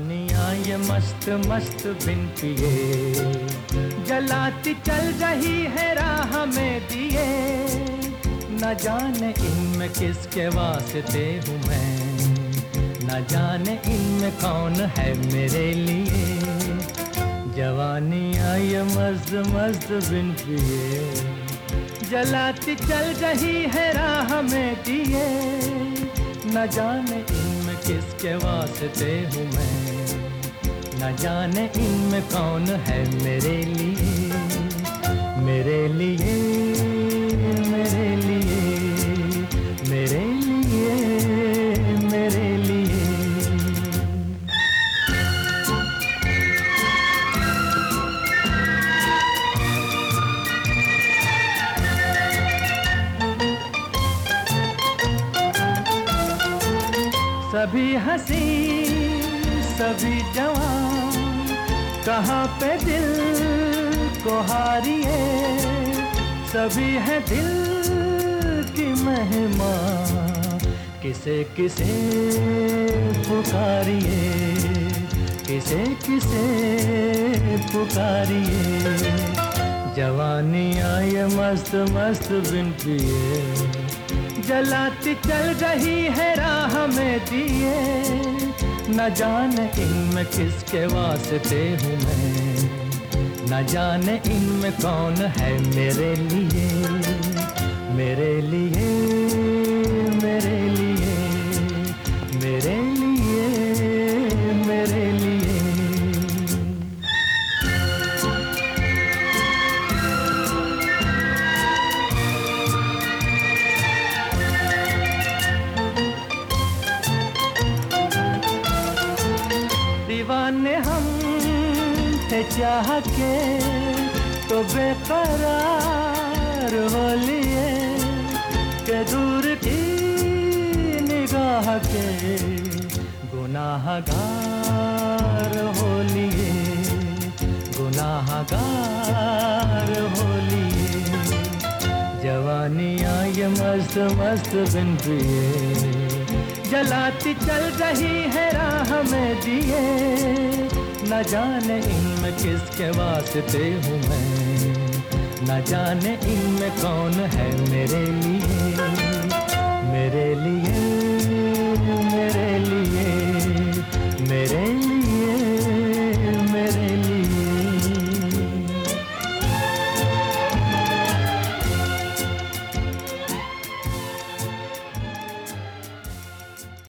मस्त मस्त बिन पिए। जलाती चल रही है राह में दिए। न जाने इनमें किसके वास्ते हूँ मैं। न जाने इनमें कौन है मेरे लिए। जवानी आई मस्त मस्त बिन पिए। जलाती चल रही है राह में दिए। न जाने इनमें किसके वास्ते हूँ मैं। न जाने इनमें कौन है मेरे लिए। मेरे लिए सभी हँसी, सभी जवान, कहाँ पे दिल को हारिए? सभी है दिल की महिमा, किसे किसे पुकारिए? किसे किसे पुकारिए? जवानी आई मस्त मस्त बिन पिए जलाती चल रही है, राह में दिए। न जाने इनमें किसके वास्ते हूँ मैं। न जाने इनमें कौन है मेरे लिए मेरे लिए। दीवाने हम थे चाह के तो बेकरार हो लिए के दूर की निगाह के, गुनाहगार हो लिए, गुनाहगार हो लिए। जवानी आई मस्त मस्त बिन जलाती चल रही है राह में दिए न जाने इनमें किसके वास्ते हूँ मैं। न जाने इनमें कौन है मेरे लिए।